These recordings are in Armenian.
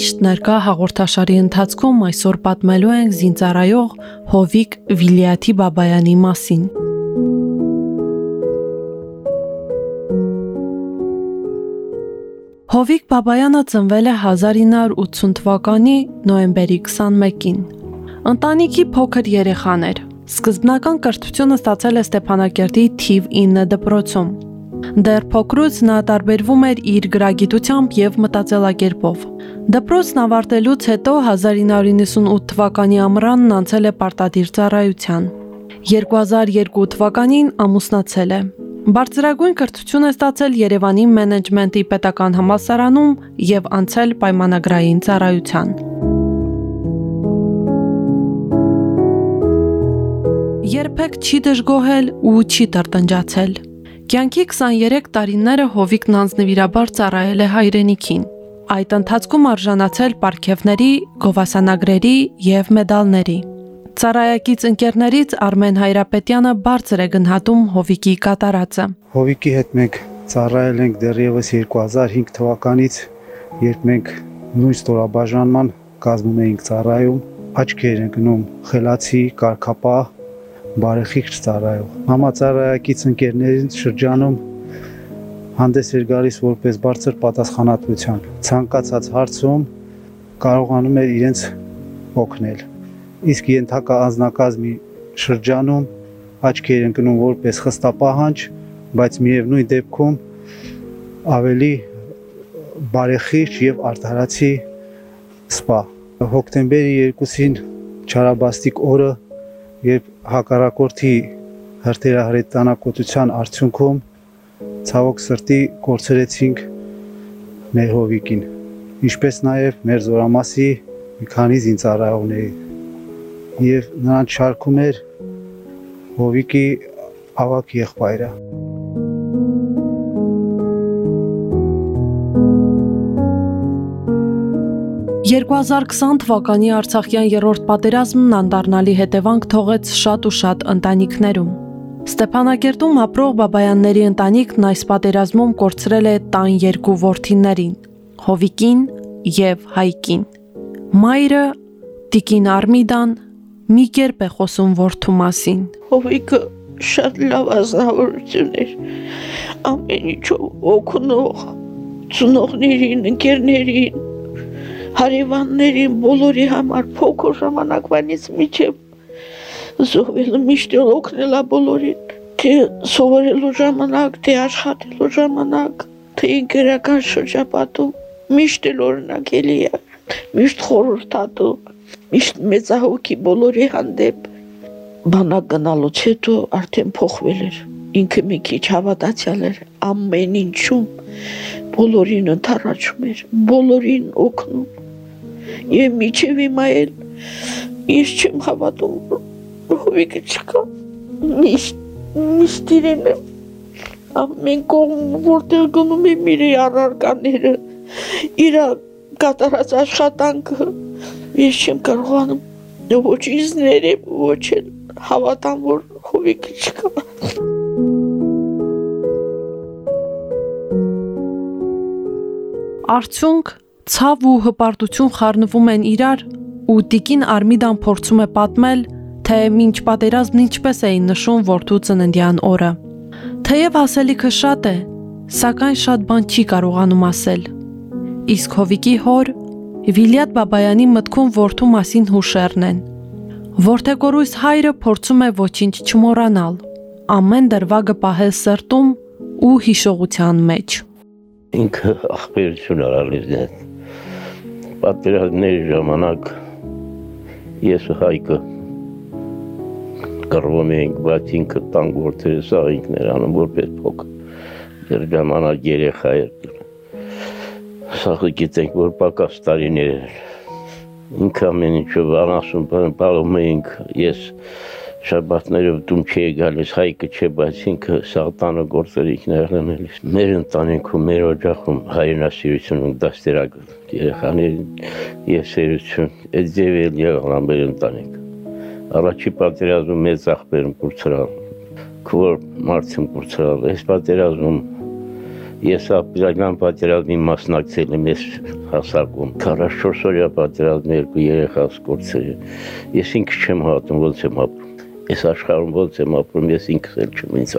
Միշտ ներկա հաղորդաշարի ընթացքում այսօր պատմելու ենք զինծառայող Հովիկ Վիլիաթի Բաբայանի մասին։ Հովիկ Բաբայանը ծնվել է 1980 թվականի նոեմբերի 21-ին։ Ընտանիքի փոքր երեխան էր։ Սկզբնական կրթությունը ստացել է Ստեփանակերտի թիվ 9 դպրոցում։ Դեռ փոքրուց նա տարբերվում էր իր գրագիտությամբ եւ մտածելակերպով։ Դպրոցն ավարտելուց հետո 1998 թվականի ամռանն անցել է պարտադիր ծառայության։ 2002 թվականին ամուսնացել է։ Բարձրագույն կրթություն է ստացել Երևանի մենեջմենտի պետական համալսարանում եւ անցել պայմանագրային ծառայության։ Երբեք չի դժգոհել ու չի տրտնջացել։ Կյանքի 23 տարիները Հովիկն անձնվիրաբար ծառայել է հայրենիքին։ Այդ ընթացքում արժանացել պարգևների, գովասանագրերի եւ մեդալների։ Ծառայակից ընկերներից Արմեն Հայրապետյանը բարձր է գնահատում Հովիկի կատարածը։ Հովիկի հետ մենք ծառայել ենք դեռևս 2005 թվականից, երբ մենք նույն ստորաբաժանման կազմում էինք ծառայում, աչքեր ենք գնում խելացի, կարկապահ բարեխիղճ ծառայող։ Համածառայակից ընկերներին շրջանում հանդես էր գալիս որպես բարձր պատասխանատվությամբ։ Ցանկացած հարցում կարողանում էր իրենց օգնել։ Իսկ ենթակա անznակազմի շրջանում աչքեր ընկնում որպես խստապահանջ, բայց միևնույն դեպքում ավելի բարեխիղճ եւ արդարացի սպա։ Հոկտեմբերի 2-ին Չարաբաստիկ օրը երբ հակառակորդի հրթիռահրետանակոտության արդյունքում ցավոք սրտի կորցրեցինք մեր հովիկին, ինչպես նաև մեր զորամասի մի քանի զինծառայողների եւ նրանց շարքում էր հովիկի ավակ եղբայրը 2020 թվականի Արցախյան երրորդ պատերազմն անդառնալի հետևանք թողեց շատ ու շատ ընտանիքներում։ Ստեփանակերտում ապրող Բաբայանների ընտանիքն այս պատերազմում կորցրել է տան երկու որդիներին՝ Հովիկին եւ Հայկին։ Մայրը Տիկին Արմիդան մի կերպ է խոսում որդու մասին։ Հովիկը շատ լավ ազնվորություն էր։ Ամեն ինչով օգնող, ծնողներին, ընկերներին, հարևաններին բոլորի համար փոքր ժամանակվանից միջև զոհվելը միշտ օգնելա բոլորին թե սովորելու ժամանակ, թե աշխատելու ժամանակ, թե ինքերական շրջապատում միշտ էլ օրինակելի է, միշտ խորհրդատու, միշտ մեծահոգի բոլորի հանդեպ բանակ գնալուց հետո արդեն փոխվել էր ինքը մի քիչ հավատացյալ էր ամեն ինչում բոլորին ընթառաջում էր բոլորին օգնում Եվ միջև հիմա էլ ես չեմ հավատում հովիկը չկա միշտ միշտ իրեն ամեն կողմ որտեղ գնում եմ իր առարկաները իր կատարած աշխատանքը ես չեմ կարողանում ոչ ինձ ներեմ ոչ էլ հավատամ որ հովիկը չկա Արդյունք ցավ ու հպարտություն խառնվում են իրար ու Տիկին Արմիդան փորձում է պատմել, թե ինչ պատերազմն ինչպես էին նշում որդու ծննդյան օրը։ Թեև ասելիքը շատ է, սակայն շատ բան չի կարողանում ասել։ Իսկ Հովիկի հոր Վիլյատ Բաբայանի մտքում որդու մասին հուշերն են։ Որթեգորույս հայրը փորձում է ոչինչ չմոռանալ, ամեն դրվագը պահել սրտում ու հիշողության մեջ։ Ինքը ախպերություն արալիս դեն պատերազմների ժամանակ ես Հայկը կռվում էինք, բայց ինքը տան գործերը սա ինքն էր անում որպես փոքր։ Դեռ ժամանակ երեխա էր։ Սա գիտենք, որ պակաս տարիներ էր։ Ինքը ամեն ինչով անասուն բալում էինք, ես շաբաթներով դում չի գալիս, հայկը չէ, բայց ինքը սաղտանը գործերիք ներնելիս։ Մեր ընտանիքում, մեր օջախում հայրենասիրություն ու դաստերակ երեխաներին եւ սերություն, այդ ձևել եղան մեր ընտանիք։ Առաջի պատերազմում մեծ աղբերն կուրցրալ, քոր մարդին կուրցրալ, այս պատերազմում Ես ապրիլյան պատերազմի մասնակցել եմ ես հասակում 44 օրյա պատերազմի երկու երեխա սկորցրի։ Ես ինքս չեմ հատում, ոնց եմ ապրում Այս աշխարհում ոնց եմ ապրում, ես ինքս էլ չեմ ինձ։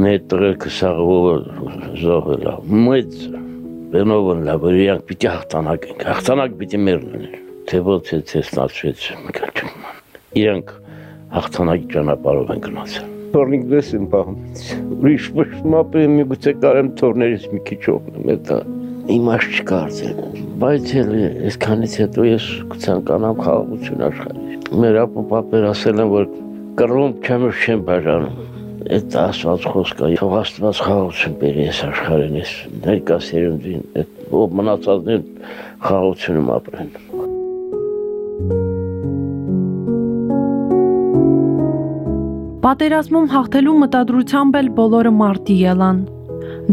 Մեր տղերքը սաղով զոհել է։ Մեծ բնովն լավ, իրանք պիտի հաղթանակ ենք։ Հաղթանակ պիտի մերն Թե ոնց է ցես ստացվեց, մկաչում։ Իրանք հաղթանակի ճանապարհով են գնացել։ Թորնիկ դես եմ պահում։ Ուրիշ ոչ ապրեմ միգուցե կարեմ թորներից մի քիչ օգնեմ, դա իմաստ չկարծեմ։ Բայց էլ այսքանից հետո ես կցանկանամ խաղաղություն աշխարհի։ Մեր ապապապեր ասել են, որ կռում չեմ չեմ բաժանում։ Այդ ասված խոսքը թող Աստված խաղաղություն բերի այս աշխարհին, այս ներկա սերունդին, այդ ով մնացածներն խաղաղությունում ապրեն։ Պատերազմում հաղթելու մտադրությամբ էլ բոլորը մարտի ելան։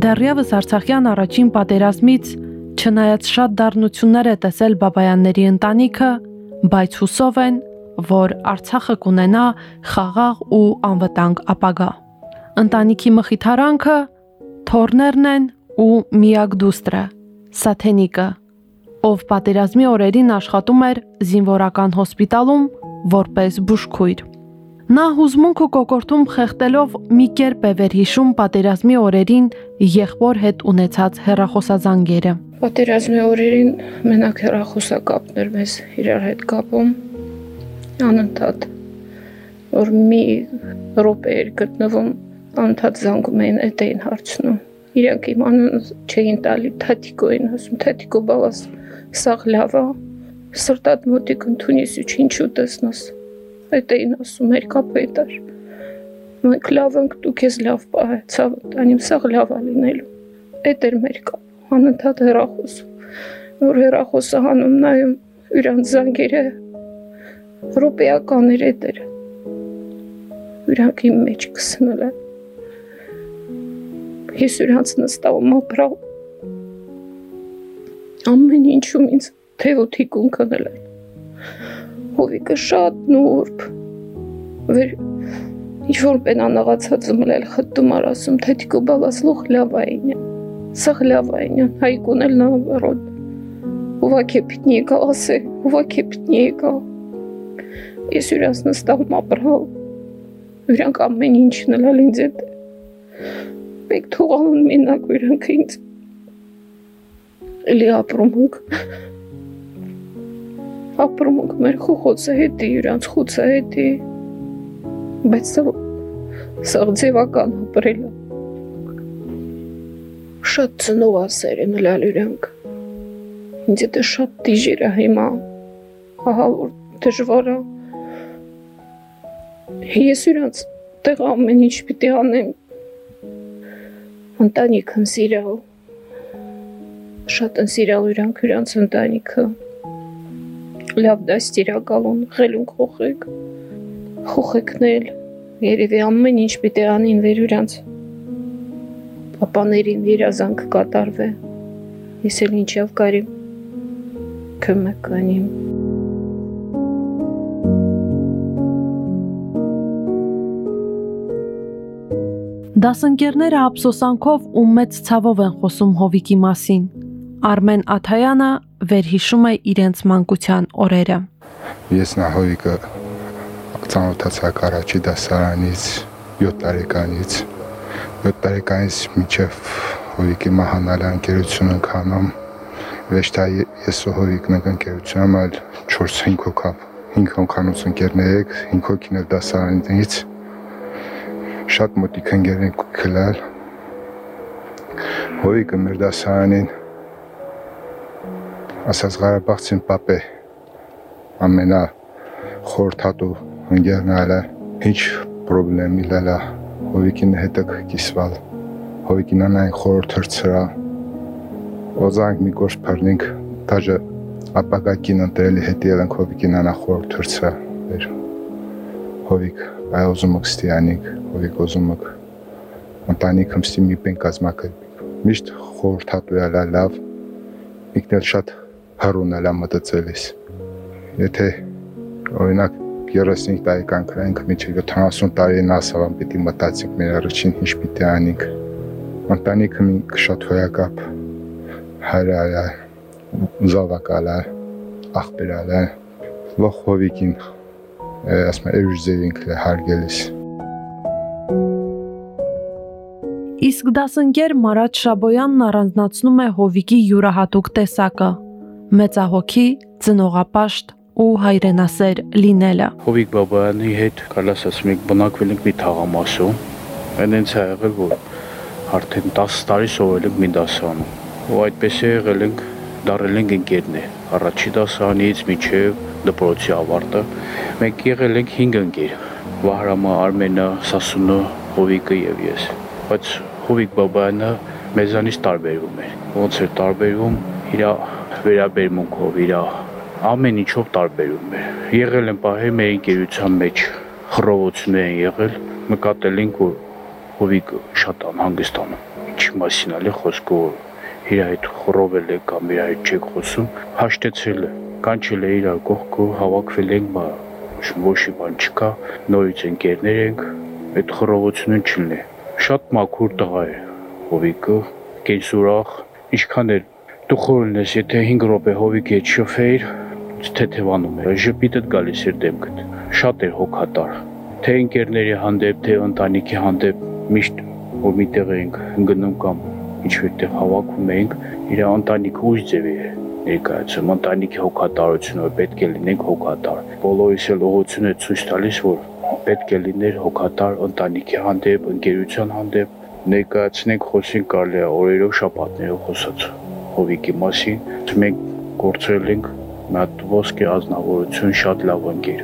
Դեռևս Արցախյան առաջին պատերազմից չնայած շատ դառնություններ է տեսել Բաբայանների ընտանիքը, բայց հուսով են, որ Արցախը կունենա խաղաղ ու անվտանգ ապագա։ Ընտանիքի մխիթարանքը թորներն են ու միակ դուստրը՝ Սաթենիկը, ով պատերազմի օրերին աշխատում էր զինվորական հոսպիտալում որպես բուժքույր։ Նա հուզմունք ու կոկորտում խեղտելով մի կերպ է վերհիշում պատերազմի օրերին եղբոր հետ ունեցած հերախոսազանգերը։ Պատերազմի օրերին մենակ հերախոսակապներ մեզ իրար հետ կապում անընդհատ որ մի րոպե էր գտնվում անընդհատ զանգում էին այդ էին հարցնում իրանք իմանում չէին տալի թաթիկո էին ասում թաթիկո բալաս սաղ լավ է սրտատ մոտիկ ընդունիս ու ինչու տեսնաս այդ էին ասում մեր կապը դար մենք լավ ենք դու քեզ լավ պահե ցավ տանիմ սաղ լավ է լինելու այդ էր մեր կապ անընդհատ հեռախոս որ հեռախոսը հանում նայում իրանց զանգերը ռոպեական էր էտեր։ Իրանք իմ մեջ կսնել է։ Ես իրանց նստավում ապրավ։ Ամեն ինչում ինձ թեոթիկուն կնել են։ Հովիկը շատ նուրբ։ Վեր ինչ որ պենանաղացած մլել խտում արասում թեթիկո բալասլող լավայինը։ Սաղ լավայինը հայկուն էլ Ովակե պիտնի եկա ասե, ովակե պիտնի եկա Ես յուրաս նստաղում ապրհալ, յուրանք ամեն ինչն էլ ինձ հետ մեկ թողալուն մենակ յուրանք ինձ էլի ապրում ենք ապրում ենք մեր խոխոցը հետի, յուրանց խուցը հետի բայց սաղ ձևական ապրելը շատ ծնով ասեր են լալ յուրանք ինձ դա շատ դիժեր է հիմա ահա որ դժվար է Ես իրանց տեղ ամեն ինչ պիտի անեմ։ Ընտանիքն սիրալ։ Շատ են սիրալ իրանք իրանց ընտանիքը։ Լավ դաստիրակալուն, խելուն խոխեք։ Խոխեկնել։ Երևի ամեն ինչ պիտի անին վեր իրանց պապաներին երազանք կատարվե։ Ես էլ ինչև կարիմ կմեք Դասընկերները ափսոսանքով ու մեծ ցավով են խոսում Հովիկի մասին։ Արմեն Աթայանը վերհիշում է իրենց մանկության օրերը։ Ես նա Հովիկը ծանոթացակ առաջի դասարանից 7 տարեկանից 7 տարեկանից մինչև Հովիկի մահանալը ընկերություն ենք անում ոչ թե ես ու Հովիկն ենք ընկերություն, այլ 4-5 հոգավ 5 հոգանոց ընկերներ եք 5 հոգին դասարանից շատ մոտիկ ընկեր ենք քլալ հոյիկը մեր դասարանին ասած Ղարաբաղցին պապե ամենա խորթատու ընկերն ալա ինչ պրոբլեմի լալա հովիկին հետը կիսվալ հովիկինանային խորհրդրցրա ոզանք մի գործ բռնենք դաժե ապագակին ընտրելի հետի ելանք հովիկինանա խորհրդրցրա էր հովիկ այ ուզում եք ստիանիկ հովիկ ուզում եք ընտանիքը մստի մի բեն կազմակը միշտ խորհրդատու ալա լավ ինքն էլ շատ հարուն ալա մտածելիս եթե օրինակ 35 տարեկան կրանք միջև 70 տարին ասավան պիտի մտածենք մեր առաջին ինչ պիտի անենք ընտանիքը մի շատ հոյակապ հարայա զավակալա ախպերալա լոխ հովիկին ասում էրուզերինք հարգելիս Իսկ դասընկեր Մարատ Շաբոյանն առանձնացնում է հովիկի յուրահատուկ տեսակը՝ մեծահոգի, ծնողապաշտ, ու հայրենասեր լինելը։ Հովիկ Բաբայանի հետ կարելի ասեմ մենք բնակվել ենք մի թաղամասում։ Այնենց է եղել, որ արդեն 10 տարի սովորել ենք մի դասանում։ Ու այդպես է եղել ենք դարել ենք ընկերներ։ Առաջի դասանից մինչև դպրոցի ավարտը մենք եղել ենք 5 ընկեր։ Վահրամը, Արմենը, Սասունը, Հովիկը եւ ես։ Բայց Հովիկ Բաբայանը մեզանից տարբերվում էր։ Ոնց էր տարբերվում իր վերաբերմունքով, իր ամեն ինչով տարբերում է։ Եղել են պահեր մեր ընկերության մեջ խռովություններ են եղել, նկատել ենք որ հովիկ շատ անհանգստանում։ Ինչի մասին ալի խոսքը որ իր այդ խռովել է կամ իր այդ չեք խոսում, հաշտեցել է, կանչել է իր կողքը, հավաքվել ենք, բա ոչի բան չկա, նորից ընկերներ ենք, այդ խռովությունը չլինի։ Շատ մաքուր տղա է հովիկը, կենսուրախ, ինչքան էլ դու խորն ես, եթե 5 րոպե հովիկի հետ շփվեիր, թեթևանում էր, ժպիտը գալիս էր դեմքդ։ Շատ էր հոգատար։ Թե ընկերների հանդեպ, թե ընտանիքի հանդեպ միշտ որ միտեղ էինք գնում կամ ինչ-որտեղ հավաքում էինք, իր ընտանիքը ուժ ձևի է ներկայացում, ընտանիքի հոգատարությունը, պետք է լինենք հոգատար։ Բոլորիս էլ ուղղություն է ցույց տալիս, որ պետք է լիներ հոգատար ընտանիքի հանդեպ, ընկերության հանդեպ, ներկայացնենք խոսենք կարելի է օրերով շաբաթներով խոսած հովիկի մասին։ Մենք գործել ենք հատ ոսկե ազնվորություն շատ լավ ընկեր։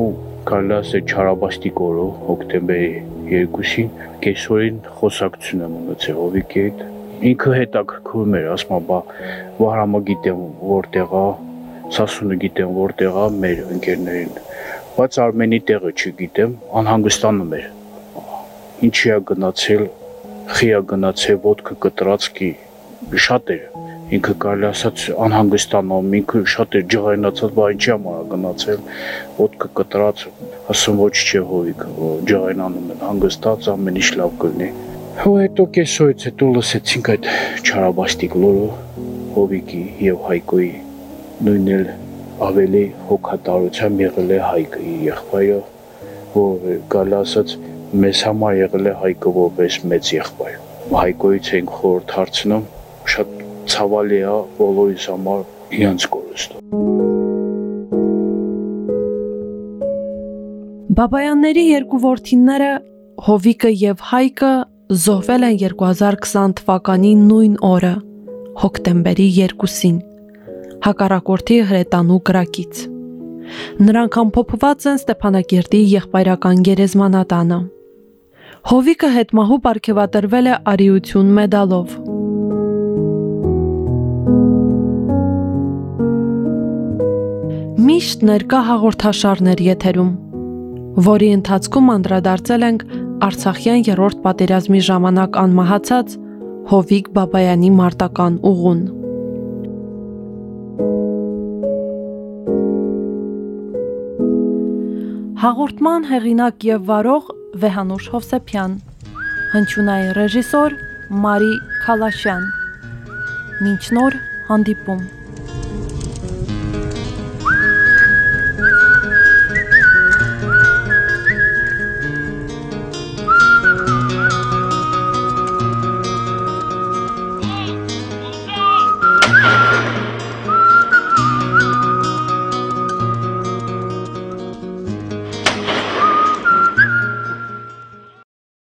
Ու կարելի ասել չարաբաստիկ օրը հոկտեմբերի 2-ին կեսօրին խոսակցություն եմ ունեցել Հովիկի հետ։ Ինքը հետաքրքրում էր, ասма, բա Վահրամը գիտեմ որտեղ է, Սասունը գիտեմ որտեղ է մեր ընկերներին, բայց Արմենի տեղը չգիտեմ, անհանգստանում էր։ Ինչի է գնացել, խի է գնացել, ոդկը կտրածքի շատ էր ինքը կարելի ասած անհանգստանում, ինքը շատ էր ջղայնացած, բայց ինչի համար գնացել, ոդկը կտրած, ասում ոչ չէ հովիկ, ջղայնանում են, հանգստած ամեն ինչ լավ կլինի։ Ու հետո կեսոից հետո լսեցինք այդ չարաբաստիկ լուրը հովիկի եւ Հայկոյի նույնն էլ ավելի հոգատարությամբ եղել է Հայկը իր եղբայրը, որ գալ ասած մեզ համար եղել է Հայկը որպես մեծ եղբայր։ Հայկոյից ենք խորհրդ հարցնում, շատ ցավալի է հա, բոլորիս համար իրանց կորստը։ Բաբայանների երկու որդինները Հովիկը եւ Հայկը զոհվել են 2020 թվականի նույն օրը, հոկտեմբերի 2-ին, հակառակորդի հրետանու գրակից։ Նրանք ամփոփված են Ստեփանակերտի եղբայրական գերեզմանատանը։ Հովիկը հետմահու ապարգևատրվել է արիություն մեդալով։ Միշտ ներկա հաղորդաշարներ եթերում, որի ընթացքում անդրադարձել ենք Արցախյան երրորդ պատերազմի ժամանակ անմահացած Հովիկ Բաբայանի մարտական ուղուն։ Հաղորդման հեղինակ եւ վարող Վեհանուշ Հովսեփյան։ Հնչյունային ռեժիսոր Մարի Խալաշյան։ Մինչ նոր հանդիպում։